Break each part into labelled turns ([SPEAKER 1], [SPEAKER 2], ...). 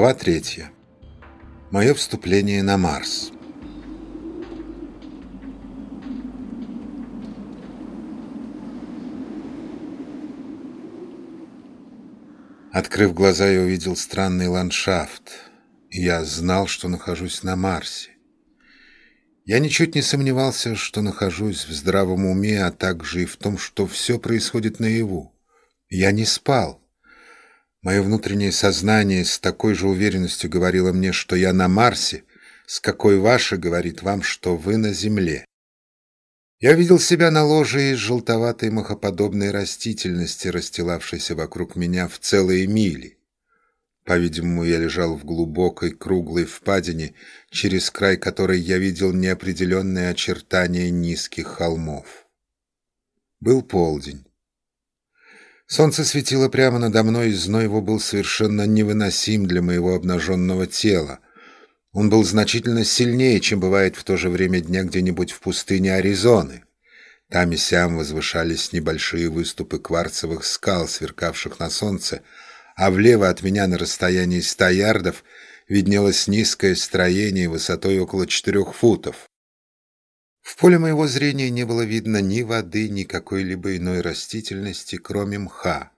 [SPEAKER 1] Глава третья. Мое вступление на Марс. Открыв глаза, я увидел странный ландшафт. Я знал, что нахожусь на Марсе. Я ничуть не сомневался, что нахожусь в здравом уме, а также и в том, что все происходит наяву. Я не спал. Мое внутреннее сознание с такой же уверенностью говорило мне, что я на Марсе, с какой ваше говорит вам, что вы на Земле. Я видел себя на ложе из желтоватой махоподобной растительности, расстилавшейся вокруг меня в целые мили. По-видимому, я лежал в глубокой круглой впадине, через край которой я видел неопределенные очертания низких холмов. Был полдень. Солнце светило прямо надо мной, и зной его был совершенно невыносим для моего обнаженного тела. Он был значительно сильнее, чем бывает в то же время дня где-нибудь в пустыне Аризоны. Там и сям возвышались небольшие выступы кварцевых скал, сверкавших на солнце, а влево от меня на расстоянии ста ярдов виднелось низкое строение высотой около четырех футов. В поле моего зрения не было видно ни воды, ни какой-либо иной растительности, кроме мха.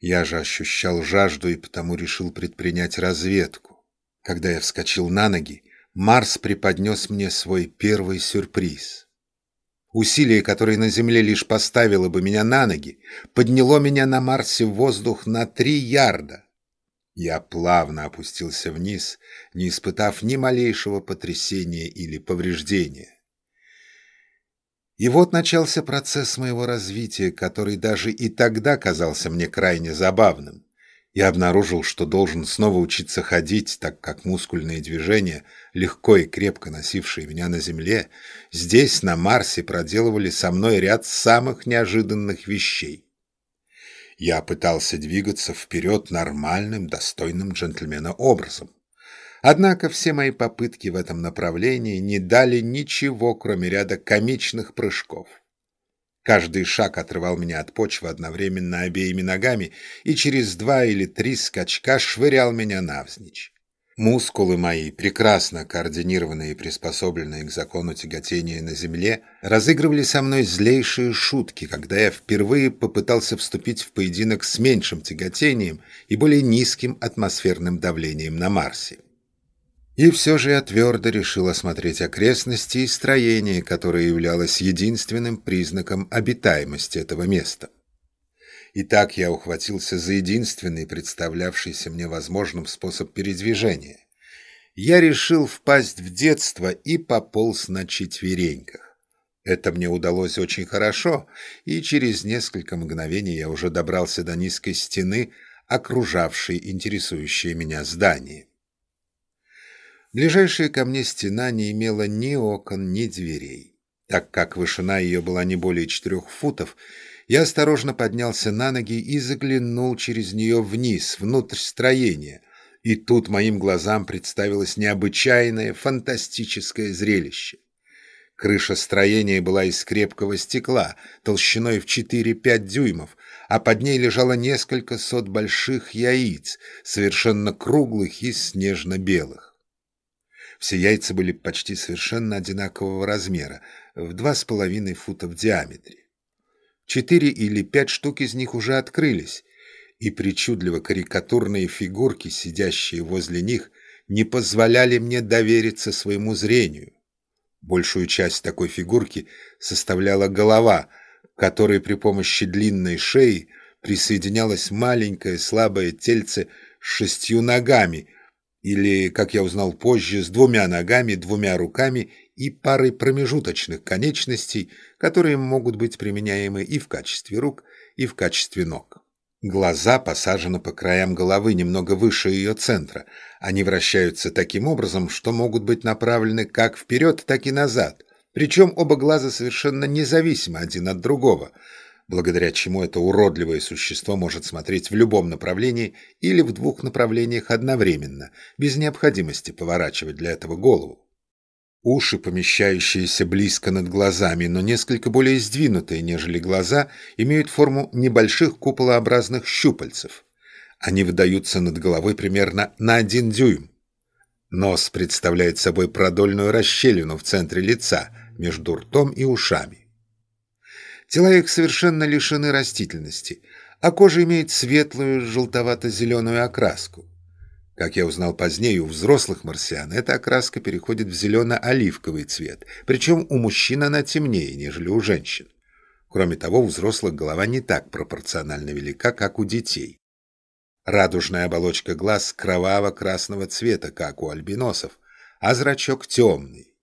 [SPEAKER 1] Я же ощущал жажду и потому решил предпринять разведку. Когда я вскочил на ноги, Марс преподнес мне свой первый сюрприз. Усилие, которое на Земле лишь поставило бы меня на ноги, подняло меня на Марсе в воздух на три ярда. Я плавно опустился вниз, не испытав ни малейшего потрясения или повреждения. И вот начался процесс моего развития, который даже и тогда казался мне крайне забавным. Я обнаружил, что должен снова учиться ходить, так как мускульные движения, легко и крепко носившие меня на земле, здесь, на Марсе, проделывали со мной ряд самых неожиданных вещей. Я пытался двигаться вперед нормальным, достойным джентльмена образом. Однако все мои попытки в этом направлении не дали ничего, кроме ряда комичных прыжков. Каждый шаг отрывал меня от почвы одновременно обеими ногами и через два или три скачка швырял меня навзничь. Мускулы мои, прекрасно координированные и приспособленные к закону тяготения на земле, разыгрывали со мной злейшие шутки, когда я впервые попытался вступить в поединок с меньшим тяготением и более низким атмосферным давлением на Марсе. И все же я твердо решил осмотреть окрестности и строение, которое являлось единственным признаком обитаемости этого места. И так я ухватился за единственный представлявшийся мне возможным способ передвижения. Я решил впасть в детство и пополз на четвереньках. Это мне удалось очень хорошо, и через несколько мгновений я уже добрался до низкой стены, окружавшей интересующее меня здание. Ближайшая ко мне стена не имела ни окон, ни дверей. Так как вышина ее была не более четырех футов, я осторожно поднялся на ноги и заглянул через нее вниз, внутрь строения. И тут моим глазам представилось необычайное, фантастическое зрелище. Крыша строения была из крепкого стекла, толщиной в 4-5 дюймов, а под ней лежало несколько сот больших яиц, совершенно круглых и снежно-белых. Все яйца были почти совершенно одинакового размера, в два с половиной фута в диаметре. Четыре или пять штук из них уже открылись, и причудливо карикатурные фигурки, сидящие возле них, не позволяли мне довериться своему зрению. Большую часть такой фигурки составляла голова, которой при помощи длинной шеи присоединялось маленькое слабое тельце с шестью ногами, или, как я узнал позже, с двумя ногами, двумя руками и парой промежуточных конечностей, которые могут быть применяемы и в качестве рук, и в качестве ног. Глаза посажены по краям головы немного выше ее центра. Они вращаются таким образом, что могут быть направлены как вперед, так и назад. Причем оба глаза совершенно независимы один от другого – благодаря чему это уродливое существо может смотреть в любом направлении или в двух направлениях одновременно, без необходимости поворачивать для этого голову. Уши, помещающиеся близко над глазами, но несколько более сдвинутые, нежели глаза, имеют форму небольших куполообразных щупальцев. Они выдаются над головой примерно на один дюйм. Нос представляет собой продольную расщелину в центре лица, между ртом и ушами. Тела их совершенно лишены растительности, а кожа имеет светлую желтовато-зеленую окраску. Как я узнал позднее, у взрослых марсиан эта окраска переходит в зелено-оливковый цвет, причем у мужчин она темнее, нежели у женщин. Кроме того, у взрослых голова не так пропорционально велика, как у детей. Радужная оболочка глаз кроваво-красного цвета, как у альбиносов, а зрачок темный.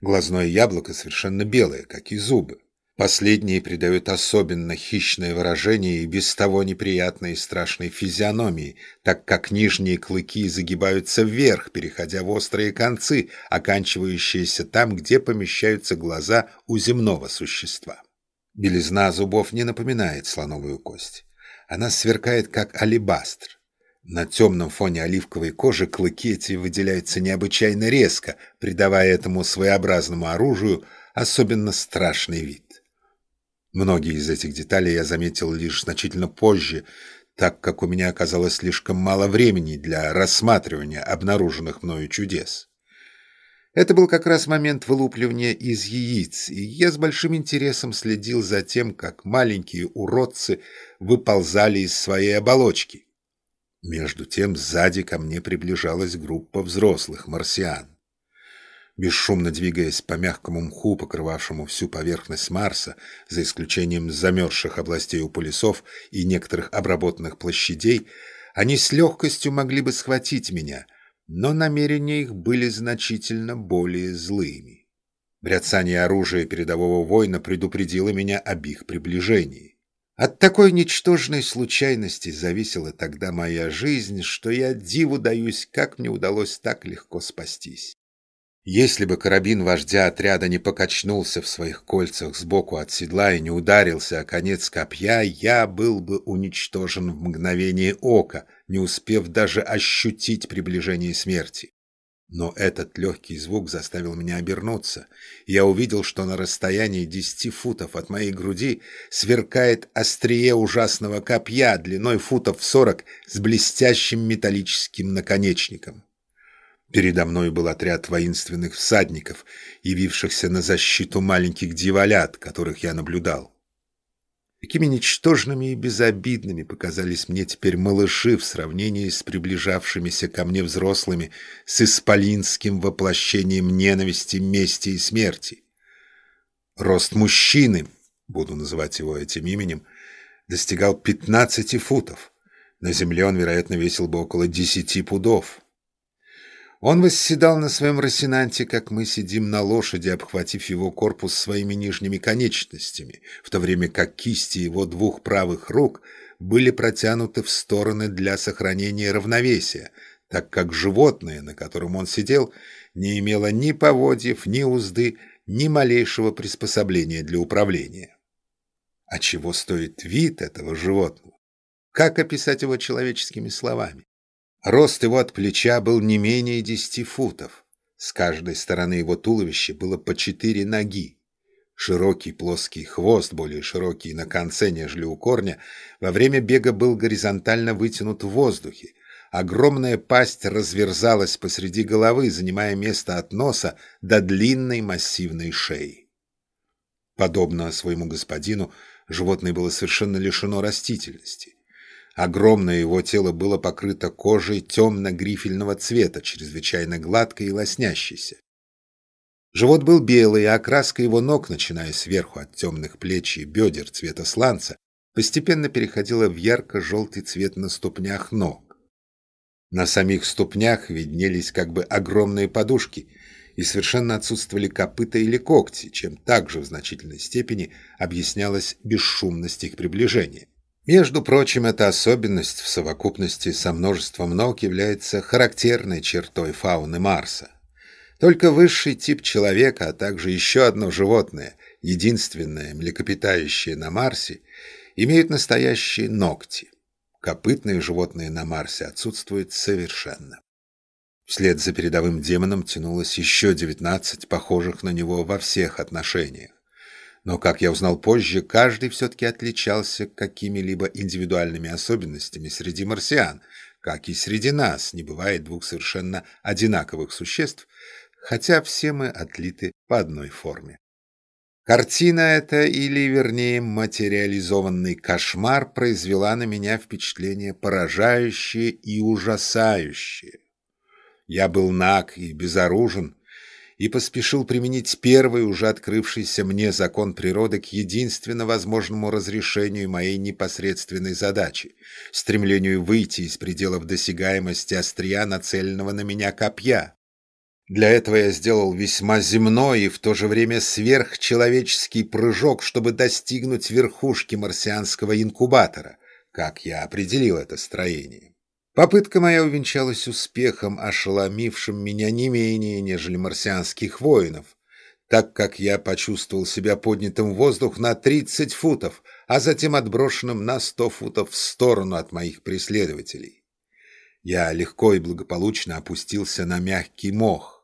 [SPEAKER 1] Глазное яблоко совершенно белое, как и зубы. Последние придают особенно хищное выражение и без того неприятной и страшной физиономии, так как нижние клыки загибаются вверх, переходя в острые концы, оканчивающиеся там, где помещаются глаза у земного существа. Белизна зубов не напоминает слоновую кость. Она сверкает, как алебастр. На темном фоне оливковой кожи клыки эти выделяются необычайно резко, придавая этому своеобразному оружию особенно страшный вид. Многие из этих деталей я заметил лишь значительно позже, так как у меня оказалось слишком мало времени для рассматривания обнаруженных мною чудес. Это был как раз момент вылупливания из яиц, и я с большим интересом следил за тем, как маленькие уродцы выползали из своей оболочки. Между тем сзади ко мне приближалась группа взрослых марсиан. Бесшумно двигаясь по мягкому мху, покрывавшему всю поверхность Марса, за исключением замерзших областей у полюсов и некоторых обработанных площадей, они с легкостью могли бы схватить меня — но намерения их были значительно более злыми. Бряцание оружия передового воина предупредило меня об их приближении. От такой ничтожной случайности зависела тогда моя жизнь, что я диву даюсь, как мне удалось так легко спастись. Если бы карабин вождя отряда не покачнулся в своих кольцах сбоку от седла и не ударился о конец копья, я был бы уничтожен в мгновение ока, не успев даже ощутить приближение смерти. Но этот легкий звук заставил меня обернуться. Я увидел, что на расстоянии десяти футов от моей груди сверкает острие ужасного копья длиной футов сорок с блестящим металлическим наконечником. Передо мной был отряд воинственных всадников, явившихся на защиту маленьких дьяволят, которых я наблюдал. Какими ничтожными и безобидными показались мне теперь малыши в сравнении с приближавшимися ко мне взрослыми с исполинским воплощением ненависти, мести и смерти. Рост мужчины, буду называть его этим именем, достигал 15 футов. На земле он, вероятно, весил бы около 10 пудов. Он восседал на своем росинанте, как мы сидим на лошади, обхватив его корпус своими нижними конечностями, в то время как кисти его двух правых рук были протянуты в стороны для сохранения равновесия, так как животное, на котором он сидел, не имело ни поводьев, ни узды, ни малейшего приспособления для управления. А чего стоит вид этого животного? Как описать его человеческими словами? Рост его от плеча был не менее десяти футов. С каждой стороны его туловища было по четыре ноги. Широкий плоский хвост, более широкий на конце, нежели у корня, во время бега был горизонтально вытянут в воздухе. Огромная пасть разверзалась посреди головы, занимая место от носа до длинной массивной шеи. Подобно своему господину, животное было совершенно лишено растительности. Огромное его тело было покрыто кожей темно-грифельного цвета, чрезвычайно гладкой и лоснящейся. Живот был белый, а окраска его ног, начиная сверху от темных плеч и бедер цвета сланца, постепенно переходила в ярко-желтый цвет на ступнях ног. На самих ступнях виднелись как бы огромные подушки, и совершенно отсутствовали копыта или когти, чем также в значительной степени объяснялась бесшумность их приближения. Между прочим, эта особенность в совокупности со множеством ног является характерной чертой фауны Марса. Только высший тип человека, а также еще одно животное, единственное млекопитающее на Марсе, имеют настоящие ногти. Копытные животные на Марсе отсутствуют совершенно. Вслед за передовым демоном тянулось еще девятнадцать похожих на него во всех отношениях. Но, как я узнал позже, каждый все-таки отличался какими-либо индивидуальными особенностями среди марсиан, как и среди нас не бывает двух совершенно одинаковых существ, хотя все мы отлиты по одной форме. Картина эта, или, вернее, материализованный кошмар, произвела на меня впечатление поражающее и ужасающее. Я был наг и безоружен, и поспешил применить первый уже открывшийся мне закон природы к единственно возможному разрешению моей непосредственной задачи — стремлению выйти из пределов досягаемости острия, нацеленного на меня копья. Для этого я сделал весьма земной и в то же время сверхчеловеческий прыжок, чтобы достигнуть верхушки марсианского инкубатора, как я определил это строение. Попытка моя увенчалась успехом, ошеломившим меня не менее, нежели марсианских воинов, так как я почувствовал себя поднятым в воздух на 30 футов, а затем отброшенным на 100 футов в сторону от моих преследователей. Я легко и благополучно опустился на мягкий мох,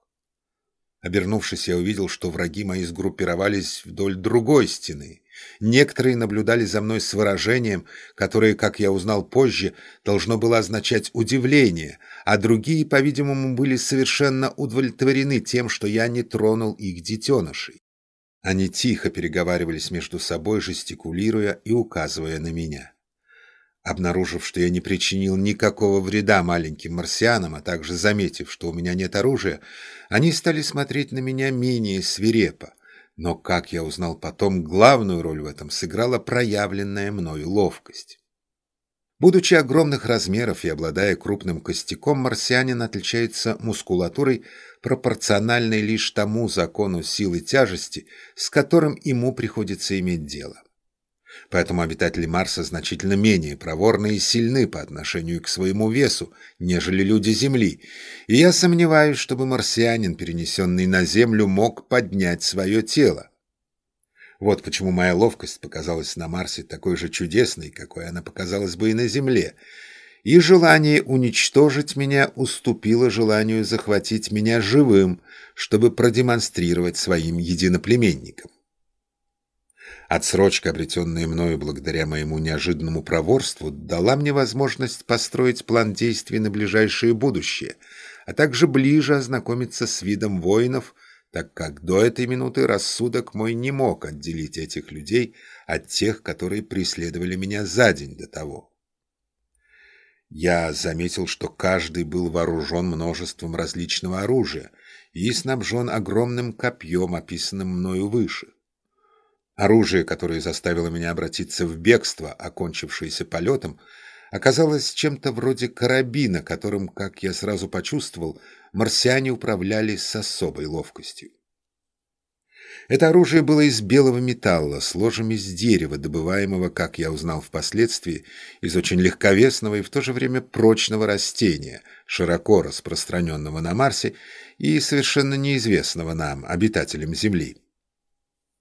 [SPEAKER 1] Обернувшись, я увидел, что враги мои сгруппировались вдоль другой стены. Некоторые наблюдали за мной с выражением, которое, как я узнал позже, должно было означать удивление, а другие, по-видимому, были совершенно удовлетворены тем, что я не тронул их детенышей. Они тихо переговаривались между собой, жестикулируя и указывая на меня. Обнаружив, что я не причинил никакого вреда маленьким марсианам, а также заметив, что у меня нет оружия, они стали смотреть на меня менее свирепо. Но, как я узнал потом, главную роль в этом сыграла проявленная мною ловкость. Будучи огромных размеров и обладая крупным костяком, марсианин отличается мускулатурой, пропорциональной лишь тому закону силы тяжести, с которым ему приходится иметь дело. Поэтому обитатели Марса значительно менее проворны и сильны по отношению к своему весу, нежели люди Земли, и я сомневаюсь, чтобы марсианин, перенесенный на Землю, мог поднять свое тело. Вот почему моя ловкость показалась на Марсе такой же чудесной, какой она показалась бы и на Земле, и желание уничтожить меня уступило желанию захватить меня живым, чтобы продемонстрировать своим единоплеменникам. Отсрочка, обретенная мною благодаря моему неожиданному проворству, дала мне возможность построить план действий на ближайшее будущее, а также ближе ознакомиться с видом воинов, так как до этой минуты рассудок мой не мог отделить этих людей от тех, которые преследовали меня за день до того. Я заметил, что каждый был вооружен множеством различного оружия и снабжен огромным копьем, описанным мною выше. Оружие, которое заставило меня обратиться в бегство, окончившееся полетом, оказалось чем-то вроде карабина, которым, как я сразу почувствовал, марсиане управляли с особой ловкостью. Это оружие было из белого металла, с ложем из дерева, добываемого, как я узнал впоследствии, из очень легковесного и в то же время прочного растения, широко распространенного на Марсе и совершенно неизвестного нам, обитателям Земли.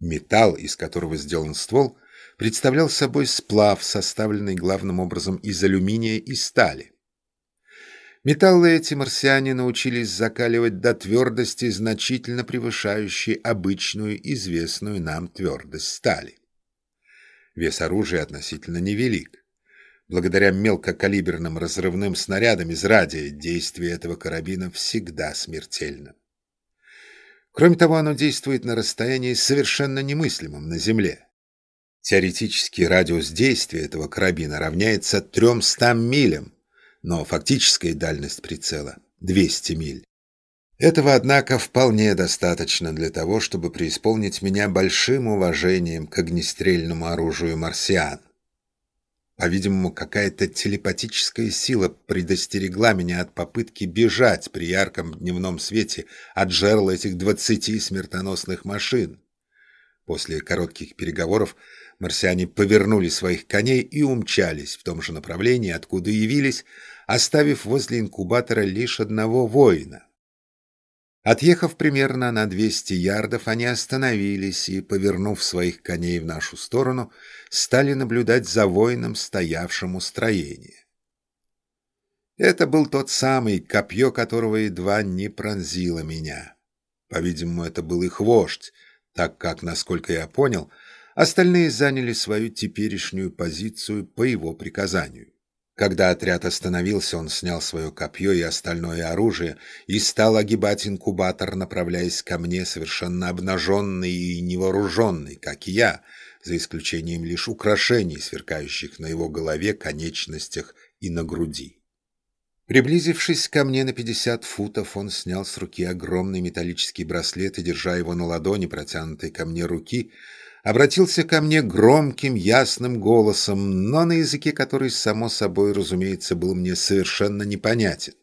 [SPEAKER 1] Металл, из которого сделан ствол, представлял собой сплав, составленный главным образом из алюминия и стали. Металлы эти марсиане научились закаливать до твердости, значительно превышающей обычную известную нам твердость стали. Вес оружия относительно невелик. Благодаря мелкокалиберным разрывным снарядам из радия действие этого карабина всегда смертельно. Кроме того, оно действует на расстоянии совершенно немыслимом на Земле. Теоретический радиус действия этого карабина равняется 300 милям, но фактическая дальность прицела — 200 миль. Этого, однако, вполне достаточно для того, чтобы преисполнить меня большим уважением к огнестрельному оружию марсиан. По-видимому, какая-то телепатическая сила предостерегла меня от попытки бежать при ярком дневном свете от жерла этих двадцати смертоносных машин. После коротких переговоров марсиане повернули своих коней и умчались в том же направлении, откуда явились, оставив возле инкубатора лишь одного воина. Отъехав примерно на 200 ярдов, они остановились и, повернув своих коней в нашу сторону, стали наблюдать за воином, стоявшим у строения. Это был тот самый, копье которого едва не пронзило меня. По-видимому, это был их вождь, так как, насколько я понял, остальные заняли свою теперешнюю позицию по его приказанию. Когда отряд остановился, он снял свое копье и остальное оружие и стал огибать инкубатор, направляясь ко мне, совершенно обнаженный и невооруженный, как и я, за исключением лишь украшений, сверкающих на его голове, конечностях и на груди. Приблизившись ко мне на пятьдесят футов, он снял с руки огромный металлический браслет и, держа его на ладони, протянутой ко мне руки, обратился ко мне громким, ясным голосом, но на языке, который, само собой, разумеется, был мне совершенно непонятен.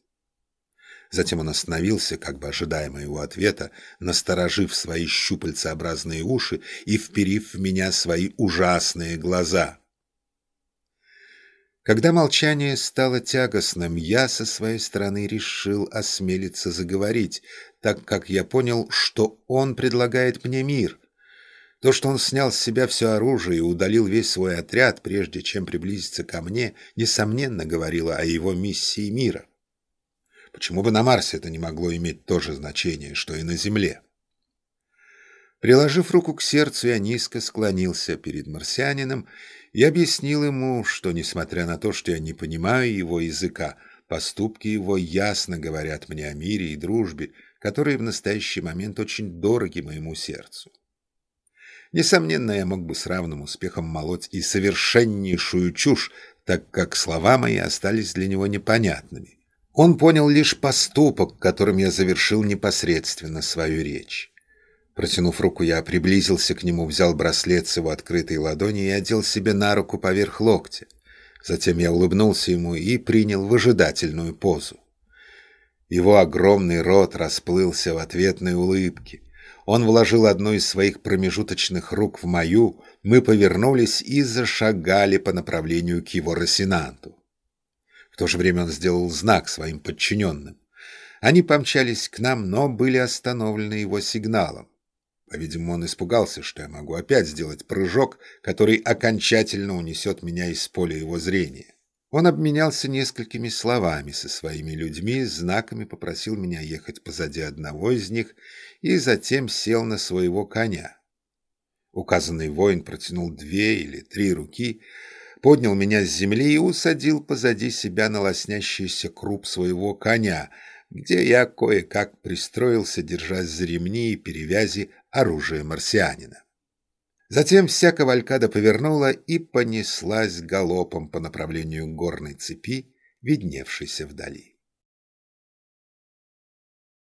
[SPEAKER 1] Затем он остановился, как бы ожидая моего ответа, насторожив свои щупальцеобразные уши и вперив в меня свои ужасные глаза. Когда молчание стало тягостным, я со своей стороны решил осмелиться заговорить, так как я понял, что он предлагает мне мир — то, что он снял с себя все оружие и удалил весь свой отряд, прежде чем приблизиться ко мне, несомненно говорило о его миссии мира. Почему бы на Марсе это не могло иметь то же значение, что и на Земле? Приложив руку к сердцу, я низко склонился перед марсианином и объяснил ему, что, несмотря на то, что я не понимаю его языка, поступки его ясно говорят мне о мире и дружбе, которые в настоящий момент очень дороги моему сердцу. Несомненно, я мог бы с равным успехом молоть и совершеннейшую чушь, так как слова мои остались для него непонятными. Он понял лишь поступок, которым я завершил непосредственно свою речь. Протянув руку, я приблизился к нему, взял браслет с его открытой ладони и одел себе на руку поверх локтя. Затем я улыбнулся ему и принял выжидательную позу. Его огромный рот расплылся в ответной улыбке. Он вложил одну из своих промежуточных рук в мою, мы повернулись и зашагали по направлению к его Росинанту. В то же время он сделал знак своим подчиненным. Они помчались к нам, но были остановлены его сигналом. По-видимому, он испугался, что я могу опять сделать прыжок, который окончательно унесет меня из поля его зрения. Он обменялся несколькими словами со своими людьми, знаками попросил меня ехать позади одного из них и затем сел на своего коня. Указанный воин протянул две или три руки, поднял меня с земли и усадил позади себя на лоснящийся круп своего коня, где я кое-как пристроился, держась за ремни и перевязи оружия марсианина. Затем вся кавалькада повернула и понеслась галопом по направлению горной цепи, видневшейся вдали.